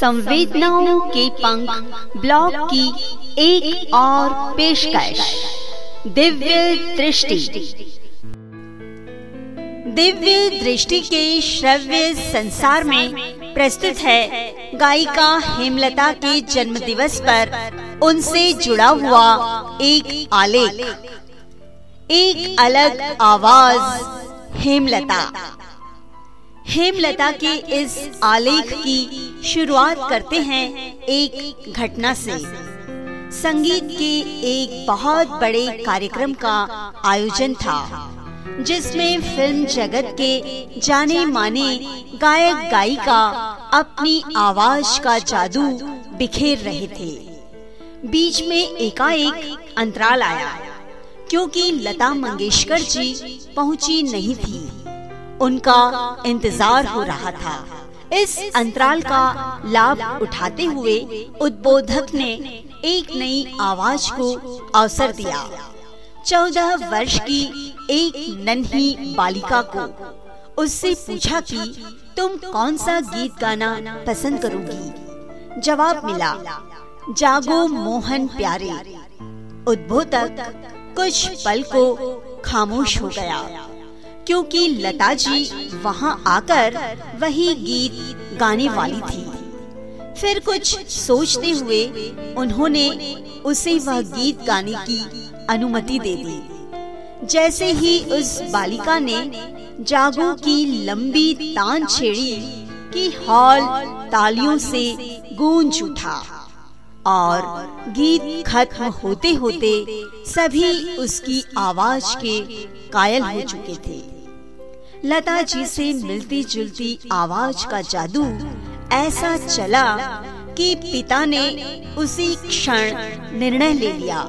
संवेदनाओं के पंख ब्लॉग की एक और पेशकश। दिव्य दृष्टि। दिव्य दृष्टि के श्रव्य संसार में प्रस्तुत है गायिका हेमलता के जन्म दिवस पर उनसे जुड़ा हुआ एक आलेख। एक अलग आवाज़, हेमलता। हेमलता के इस आलेख की शुरुआत करते हैं एक घटना से। संगीत के एक बहुत बड़े कार्यक्रम का आयोजन था, जिसमें फ़िल्म जगत के जाने माने गायक गायिका अपनी आवाज़ का जादू बिखेर रहे थे। बीच में एकाएक अंतराल आया, क्योंकि लता मंगेशकर जी पहुँची नहीं थी। उनका इंतज़ार हो रहा था। इस अंतराल का लाभ उठाते हुए उद्बोधक ने एक नई आवाज़ को अवसर दिया। चौदह वर्ष की एक नन्ही बालिका को उससे पूछा कि, तुम कौन सा गीत गाना पसंद करोगी? जवाब मिला, जागो मोहन प्यारे। उद्बोधक कुछ पल को खामोश हो गया। क्योंकि लता जी वहाँ आकर वही गीत गाने वाली थी। फिर कुछ सोचते हुए उन्होंने उसे वह गीत गाने की अनुमति दे दी। जैसे ही उस बालिका ने जागो की लंबी तान छेड़ी कि हॉल तालियों से गूंज उठा और गीत खत्म होते होते सभी उसकी आवाज़ के कायल हो चुके थे। लता जी से मिलती जुलती आवाज़ का जादू ऐसा चला कि पिता ने उसी क्षण निर्णय ले लिया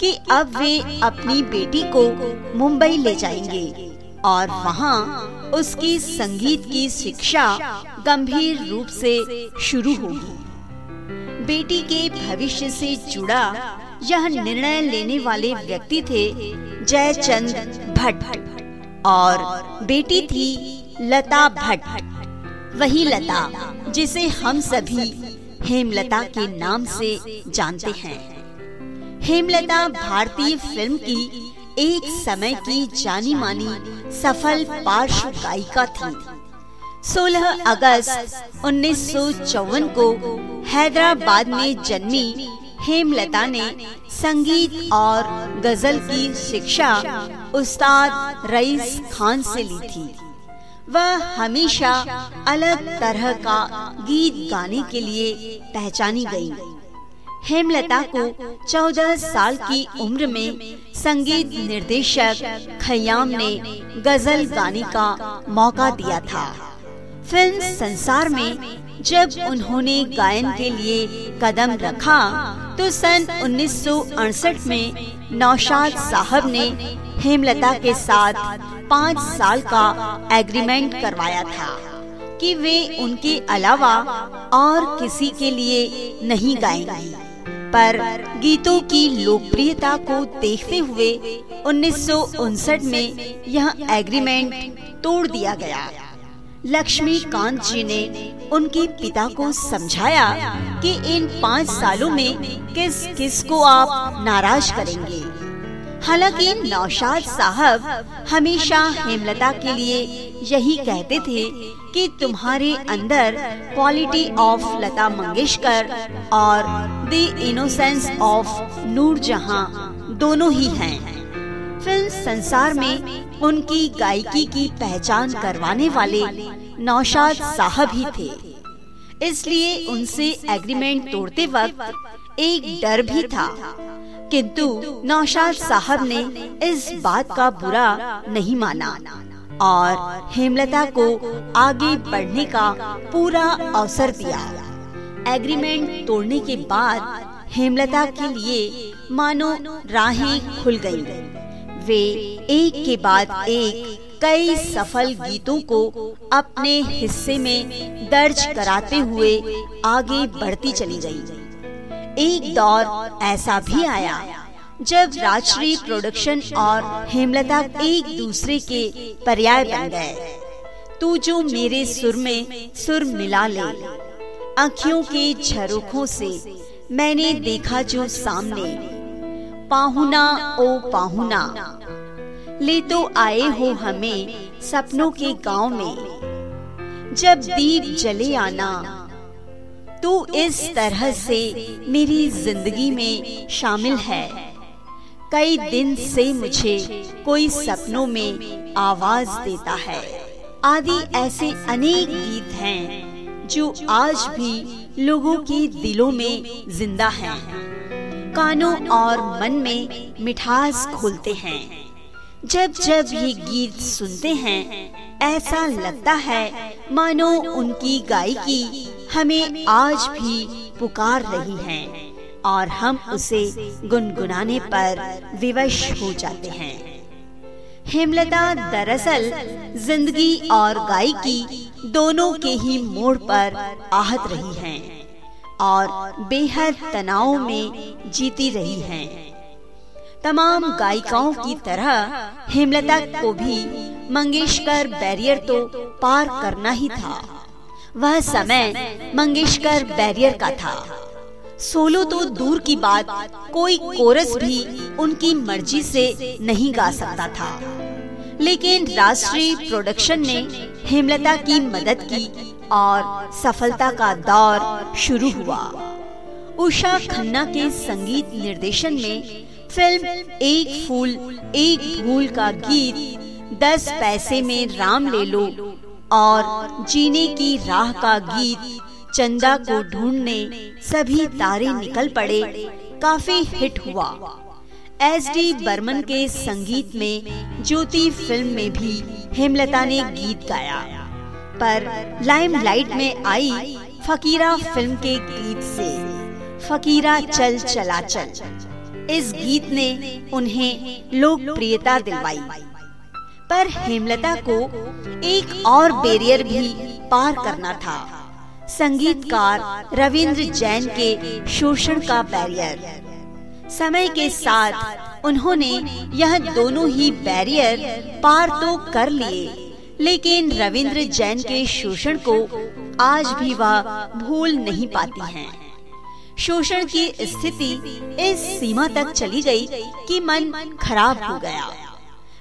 कि अब वे अपनी बेटी को मुंबई ले जाएँगे और वहाँ उसकी संगीत की शिक्षा गंभीर रूप से शुरू होगी। बेटी के भविष्य से जुड़ा यह निर्णय लेने वाले व्यक्ति थे जयचंद भट्ट। और बेटी थी लता भट्ट। वही लता, जिसे हम सभी हेमलता के नाम से जानते हैं। हेमलता भारतीय फ़िल्म की एक समय की जानी मानी सफल पार्श्व गायिका थी। 16 अगस्त उन्नीस सौ चौवन को हैदराबाद में जन्मी हेमलता ने संगीत और गज़ल की शिक्षा उस्ताद रईस खान से ली थी वह हमेशा अलग तरह का गीत गाने के लिए पहचानी गई। हेमलता को 14 साल की उम्र में संगीत निर्देशक खयाम ने गज़ल गाने का मौका दिया था फ़िल्म संसार में जब उन्होंने गायन के लिए कदम रखा तो सन उन्नीस सौ अड़सठ में नौशाद साहब ने हेमलता के साथ पाँच साल का एग्रीमेंट करवाया था कि वे उनके अलावा और किसी के लिए नहीं गाएँगी। पर गीतों की लोकप्रियता को देखते हुए उन्नीस सौ उनसठ में यह एग्रीमेंट तोड़ दिया गया। लक्ष्मीकांत जी ने उनके पिता को समझाया कि इन पाँच सालों में किस किस को आप नाराज़ करेंगे। हालाँकि नौशाद साहब हमेशा हेमलता के लिए यही कहते थे कि तुम्हारे अंदर क्वालिटी ऑफ़ लता मंगेशकर और द इनोसेंस ऑफ़ नूर जहाँ दोनों ही हैं। फ़िल्म संसार में उनकी गायकी की पहचान करवाने वाले नौशाद साहब ही थे इसलिए उनसे एग्रीमेंट तोड़ते वक्त एक डर भी था किंतु नौशाद साहब ने इस बात का बुरा नहीं माना और हेमलता को आगे बढ़ने का पूरा अवसर दिया एग्रीमेंट तोड़ने के बाद हेमलता के लिए मानो राहें खुल गई वे एक के बाद एक कई सफल गीतों को अपने हिस्से में दर्ज कराते हुए आगे बढ़ती चली गई। एक दौर ऐसा भी आया, जब राजश्री प्रोडक्शन और हेमलता एक दूसरे के पर्याय बन गए। तू जो मेरे सुर में सुर मिला ले, आँखियों के झरोखों से मैंने देखा जो सामने, पाहुना ओ पाहुना, ले तो आए हो हमें सपनों के गाँव में। जब दीप जले आना तू इस तरह से मेरी ज़िंदगी में शामिल है। कई दिन से मुझे कोई सपनों में आवाज़ देता है। आदि ऐसे अनेक गीत हैं जो आज भी लोगों के दिलों में ज़िंदा हैं, कानों और मन में मिठास खोलते हैं। जब जब ये गीत सुनते हैं ऐसा लगता है मानो उनकी गायकी हमें आज भी पुकार रही है और हम उसे गुनगुनाने पर विवश हो जाते हैं हेमलता दरअसल ज़िंदगी और गायकी दोनों के ही मोड़ पर आहत रही हैं और बेहद तनाव में जीती रही हैं। तमाम गायिकाओं की तरह हेमलता को भी मंगेशकर बैरियर तो पार करना ही था वह समय मंगेशकर बैरियर का था। सोलो तो दूर की बात, कोई कोरस भी उनकी मर्ज़ी से नहीं गा सकता था। लेकिन राष्ट्रीय प्रोडक्शन ने हेमलता की मदद की और सफलता का दौर शुरू हुआ। उषा खन्ना के संगीत निर्देशन में फ़िल्म एक फूल, एक भूल का गीत, दस पैसे में राम ले लो और जीने की राह का गीत, चंदा को ढूँढने सभी तारे निकल पड़े, काफ़ी हिट हुआ। एस डी बर्मन के संगीत में ज्योति फ़िल्म में भी हेमलता ने गीत गाया। पर लाइमलाइट में आई फकीरा फ़िल्म के गीत से, फकीरा चल चला चल इस गीत ने उन्हें लोकप्रियता दिलवाई। पर हेमलता को एक और बैरियर भी पार करना था। संगीतकार रविंद्र जैन के शोषण का बैरियर समय के साथ उन्होंने यह दोनों ही बैरियर पार तो कर लिए, लेकिन रविंद्र जैन के शोषण को आज भी वह भूल नहीं पाती हैं। शोषण की स्थिति इस सीमा तक चली गई कि मन खराब हो गया।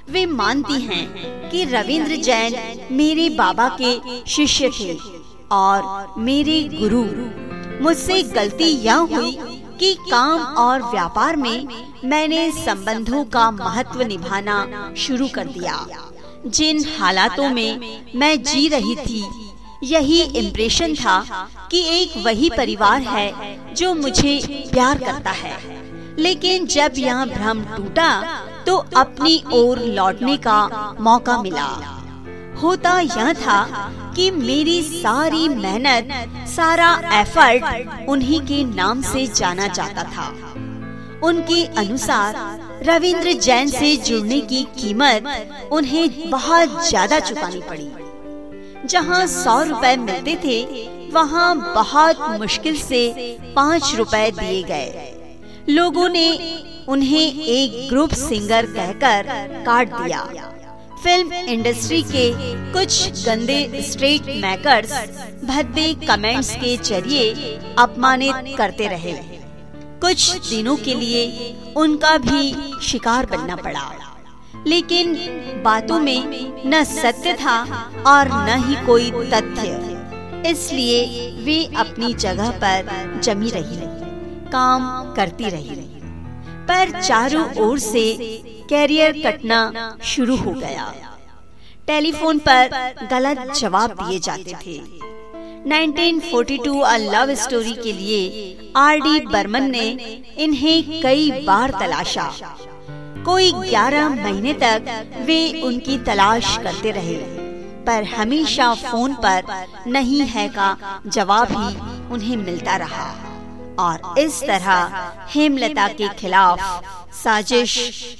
वे मानती हैं कि रविंद्र जैन मेरे बाबा के शिष्य थे और मेरे गुरु। मुझसे गलती यह हुई कि काम और व्यापार में मैंने संबंधों का महत्व निभाना शुरू कर दिया। जिन हालातों में मैं जी रही थी, यही इम्प्रेशन था कि एक वही परिवार है जो मुझे प्यार करता है। लेकिन जब यह भ्रम टूटा तो अपनी ओर लौटने का मौका मिला। होता यह था कि मेरी सारी मेहनत, सारा एफर्ट उन्हीं के नाम से जाना जाता था। उनके अनुसार, रविंद्र जैन से जुड़ने की कीमत उन्हें बहुत ज़्यादा चुकानी पड़ी। जहाँ सौ रुपए मिलते थे, वहाँ बहुत मुश्किल से पाँच रुपए दिए गए। लोगों ने उन्हें एक ग्रुप सिंगर कहकर काट दिया। फ़िल्म इंडस्ट्री के कुछ गंदे स्ट्रेट मेकर्स भद्दे कमेंट्स के ज़रिए अपमानित करते रहे। कुछ दिनों के लिए उनका भी शिकार बनना पड़ा। लेकिन बातों में न सत्य था और न ही कोई तथ्य। इसलिए वे अपनी जगह पर जमी रही, काम करती रही। पर चारों ओर से कैरियर कटना शुरू हो गया। टेलीफोन पर गलत जवाब दिए जाते थे। 1942 अ लव स्टोरी के लिए आर डी बर्मन ने इन्हें कई बार तलाशा। कोई 11 महीने तक वे उनकी तलाश करते रहे, पर हमेशा फ़ोन पर नहीं है का जवाब ही उन्हें मिलता रहा। और इस तरह हेमलता के खिलाफ साजिश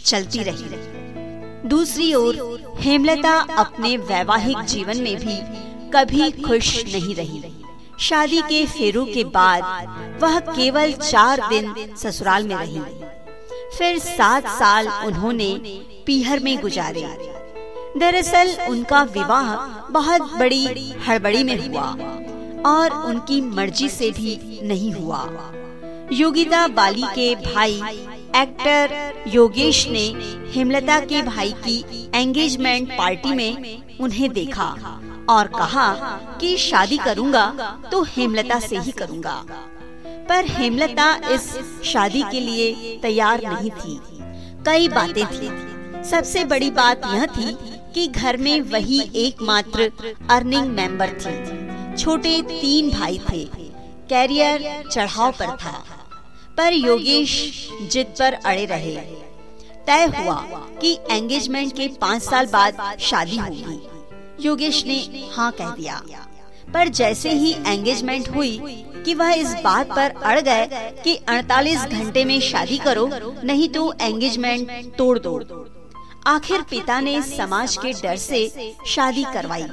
चलती रही। दूसरी ओर, हेमलता अपने वैवाहिक जीवन में भी कभी खुश नहीं रही। शादी के फेरों के बाद वह केवल चार दिन ससुराल में रही। फिर सात साल उन्होंने पीहर में गुजारे। दरअसल उनका विवाह बहुत बड़ी हड़बड़ी में हुआ। और उनकी मर्ज़ी से भी नहीं हुआ। योगिता बाली के भाई एक्टर योगेश ने हेमलता के भाई की एंगेजमेंट पार्टी में उन्हें देखा और कहा कि शादी करूँगा तो हेमलता से ही करूँगा। पर हेमलता इस शादी के लिए तैयार नहीं थी। कई बातें थी। सबसे बड़ी बात यह थी कि घर में वही एकमात्र अर्निंग मेंबर थी। छोटे तीन भाई थे। कैरियर चढ़ाव पर था। पर योगेश जिद पर अड़े रहे। तय हुआ कि एंगेजमेंट के पाँच साल बाद शादी होगी। योगेश ने हाँ कह दिया। पर जैसे ही एंगेजमेंट हुई कि वह इस बात पर अड़ गए कि 48 घंटे में शादी करो, नहीं तो एंगेजमेंट तोड़ दो। आखिर पिता ने समाज के डर से शादी करवाई।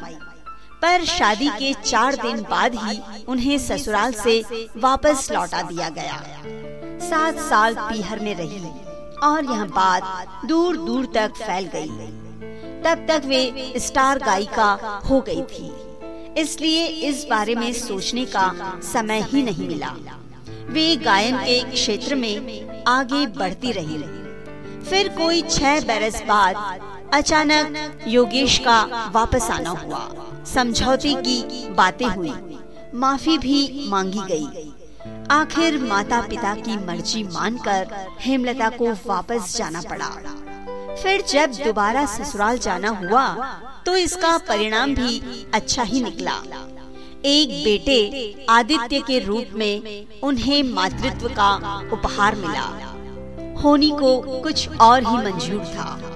पर शादी के चार दिन बाद ही उन्हें ससुराल से वापस लौटा दिया गया। सात साल पीहर में रही और यह बात दूर दूर तक फैल गई। तब तक वे स्टार गायिका हो गई थी। इसलिए इस बारे में सोचने का समय ही नहीं मिला। वे गायन के क्षेत्र में आगे बढ़ती रही। फिर कोई छह बरस बाद अचानक योगेश का वापस आना हुआ। समझौते की बातें हुई। माफ़ी भी मांगी गई। आखिर माता पिता की मर्ज़ी मानकर हेमलता को वापस जाना पड़ा। फिर जब दोबारा ससुराल जाना हुआ तो इसका परिणाम भी अच्छा ही निकला। एक बेटे आदित्य के रूप में उन्हें मातृत्व का उपहार मिला। होनी को कुछ और ही मंजूर था।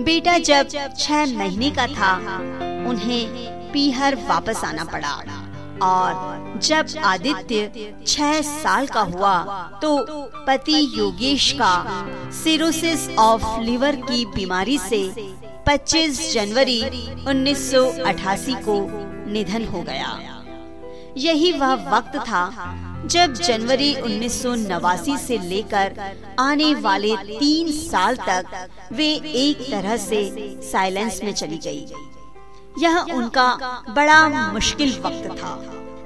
बेटा जब छह महीने का था, उन्हें पीहर वापस आना पड़ा। और जब आदित्य छह साल का हुआ तो पति योगेश का सिरोसिस ऑफ़ लिवर की बीमारी से 25 जनवरी 1988 को निधन हो गया। यही वह वक्त था जब जनवरी उन्नीस से लेकर आने वाले तीन साल तक वे एक तरह से साइलेंस में चली गई। यह उनका बड़ा मुश्किल वक्त था।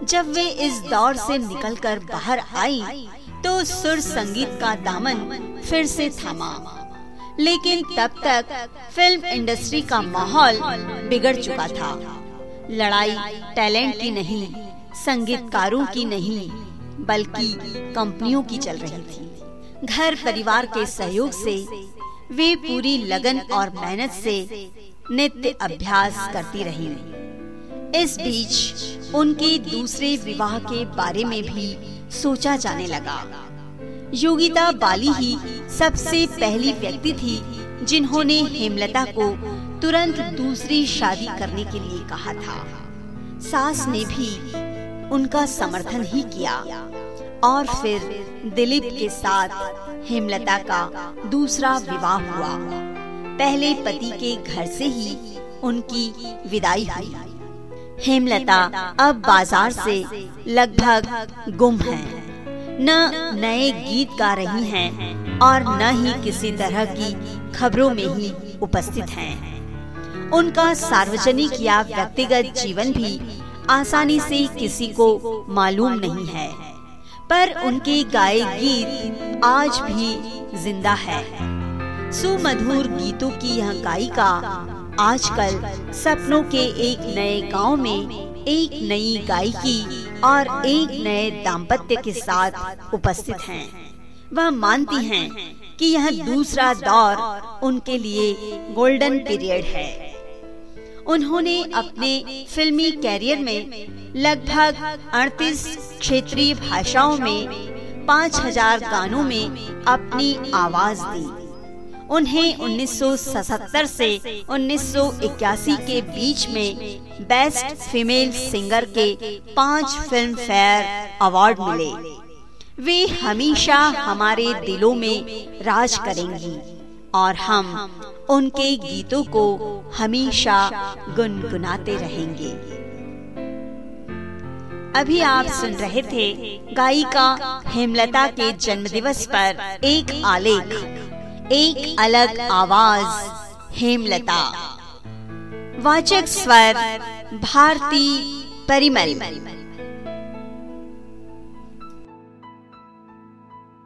जब वे इस दौर से निकलकर बाहर आई तो सुर संगीत का दामन फिर से थमा। लेकिन तब तक फ़िल्म इंडस्ट्री का माहौल बिगड़ चुका था। लड़ाई टैलेंट की नहीं संगीतकारों की नहीं, बल्कि कंपनियों की चल रही थी। घर परिवार के सहयोग से वे पूरी लगन और मेहनत से नित्य अभ्यास करती रही। इस बीच उनके दूसरे विवाह के बारे में भी सोचा जाने लगा। योगिता बाली ही सबसे पहली व्यक्ति थी जिन्होंने हेमलता को तुरंत दूसरी शादी करने के लिए कहा था। सास ने भी उनका समर्थन ही किया। और फिर दिलीप के साथ हेमलता का दूसरा विवाह हुआ। पहले पति के घर से ही उनकी विदाई हुई। हेमलता अब बाज़ार से लगभग गुम है। न नए गीत गा रही हैं और न ही किसी तरह की खबरों में ही उपस्थित हैं। उनका सार्वजनिक या व्यक्तिगत जीवन भी आसानी से किसी को मालूम नहीं है। पर उनके गाए गीत आज भी ज़िंदा है। सुमधुर गीतों की यह गायिका आजकल सपनों के एक नए गाँव में एक नई गायिकी और एक नए दाम्पत्य के साथ उपस्थित हैं। वह मानती हैं कि यह दूसरा दौर उनके लिए गोल्डन पीरियड है। उन्होंने अपने फिल्मी कैरियर में लगभग 38 क्षेत्रीय भाषाओं में 5000 गानों में अपनी आवाज़ दी। उन्हें 1977 से 1981 के बीच में बेस्ट फीमेल सिंगर के पाँच फ़िल्म फेयर अवार्ड मिले। वे हमेशा हमारे दिलों में राज करेंगी। और हम उनके गीतों को हमेशा गुनगुनाते रहेंगे। अभी आप सुन रहे थे गायिका हेमलता के जन्मदिवस पर एक आलेख, एक अलग आवाज़, हेमलता। वाचक स्वर, भारती परिमल।